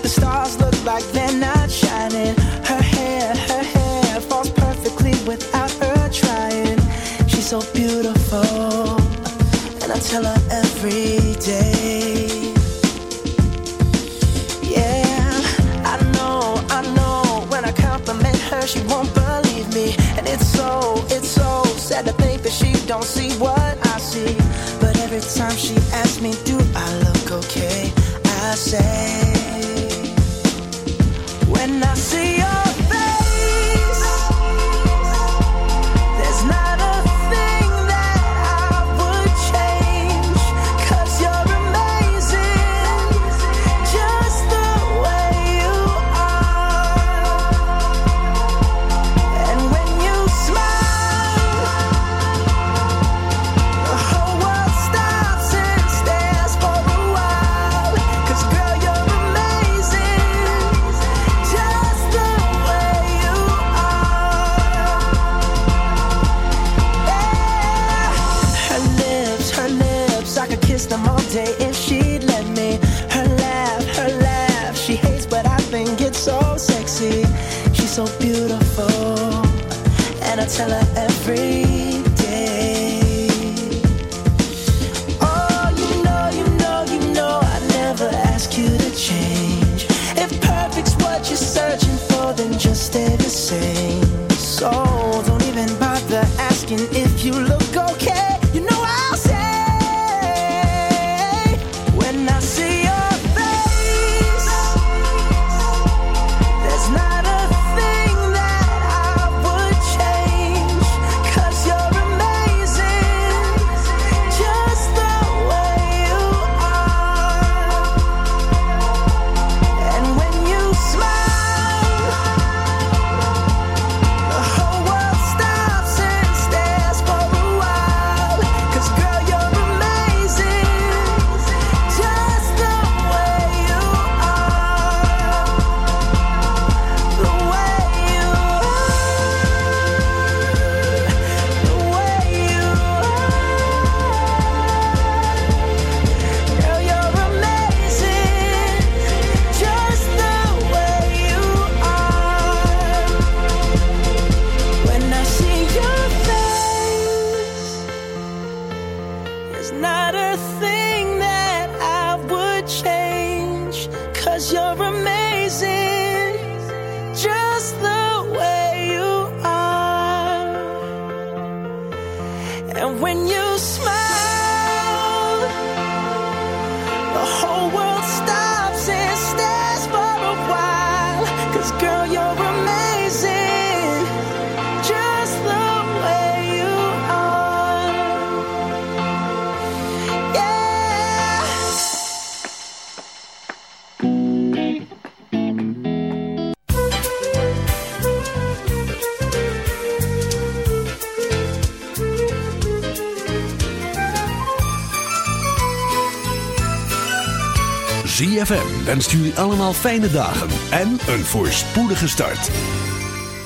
Stars look wenst jullie allemaal fijne dagen en een voorspoedige start.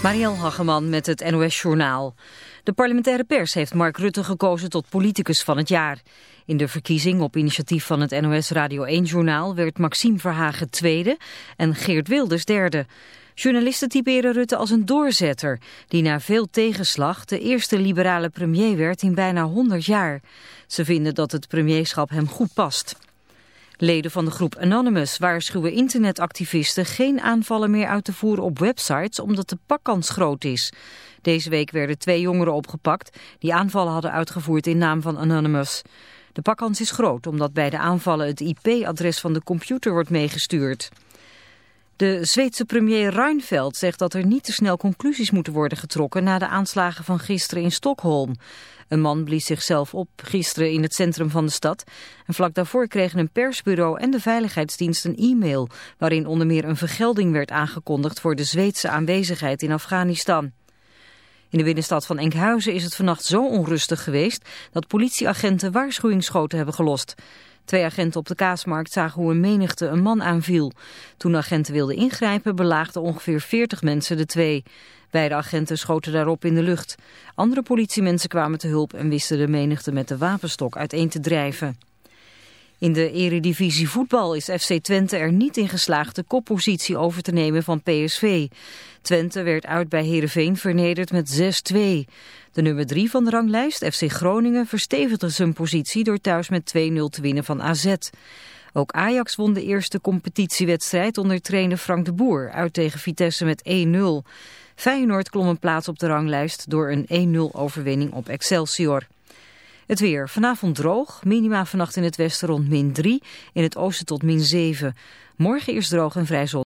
Marielle Hageman met het NOS Journaal. De parlementaire pers heeft Mark Rutte gekozen tot politicus van het jaar. In de verkiezing op initiatief van het NOS Radio 1-journaal werd Maxime Verhagen tweede en Geert Wilders derde. Journalisten typeren Rutte als een doorzetter, die na veel tegenslag de eerste liberale premier werd in bijna 100 jaar. Ze vinden dat het premierschap hem goed past. Leden van de groep Anonymous waarschuwen internetactivisten geen aanvallen meer uit te voeren op websites omdat de pakkans groot is. Deze week werden twee jongeren opgepakt die aanvallen hadden uitgevoerd in naam van Anonymous. De pakkans is groot omdat bij de aanvallen het IP-adres van de computer wordt meegestuurd. De Zweedse premier Reinfeldt zegt dat er niet te snel conclusies moeten worden getrokken na de aanslagen van gisteren in Stockholm. Een man blies zichzelf op gisteren in het centrum van de stad. En vlak daarvoor kregen een persbureau en de veiligheidsdienst een e-mail... waarin onder meer een vergelding werd aangekondigd voor de Zweedse aanwezigheid in Afghanistan. In de binnenstad van Enkhuizen is het vannacht zo onrustig geweest... dat politieagenten waarschuwingsschoten hebben gelost. Twee agenten op de kaasmarkt zagen hoe een menigte een man aanviel. Toen agenten wilden ingrijpen belaagden ongeveer 40 mensen de twee. Beide agenten schoten daarop in de lucht. Andere politiemensen kwamen te hulp en wisten de menigte met de wapenstok uiteen te drijven. In de eredivisie voetbal is FC Twente er niet in geslaagd de koppositie over te nemen van PSV. Twente werd uit bij Heerenveen vernederd met 6-2. De nummer 3 van de ranglijst, FC Groningen, verstevigde zijn positie door thuis met 2-0 te winnen van AZ. Ook Ajax won de eerste competitiewedstrijd onder trainer Frank de Boer uit tegen Vitesse met 1-0. Feyenoord klom een plaats op de ranglijst door een 1-0 overwinning op Excelsior. Het weer. Vanavond droog. Minima vannacht in het westen rond min 3. In het oosten tot min 7. Morgen eerst droog en vrij zon.